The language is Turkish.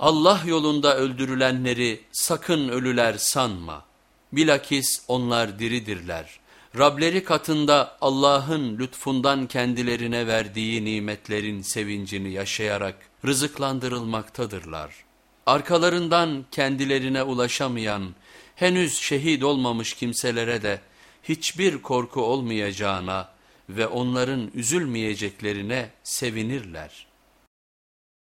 Allah yolunda öldürülenleri sakın ölüler sanma. Bilakis onlar diridirler. Rableri katında Allah'ın lütfundan kendilerine verdiği nimetlerin sevincini yaşayarak rızıklandırılmaktadırlar. Arkalarından kendilerine ulaşamayan, henüz şehit olmamış kimselere de hiçbir korku olmayacağına ve onların üzülmeyeceklerine sevinirler.''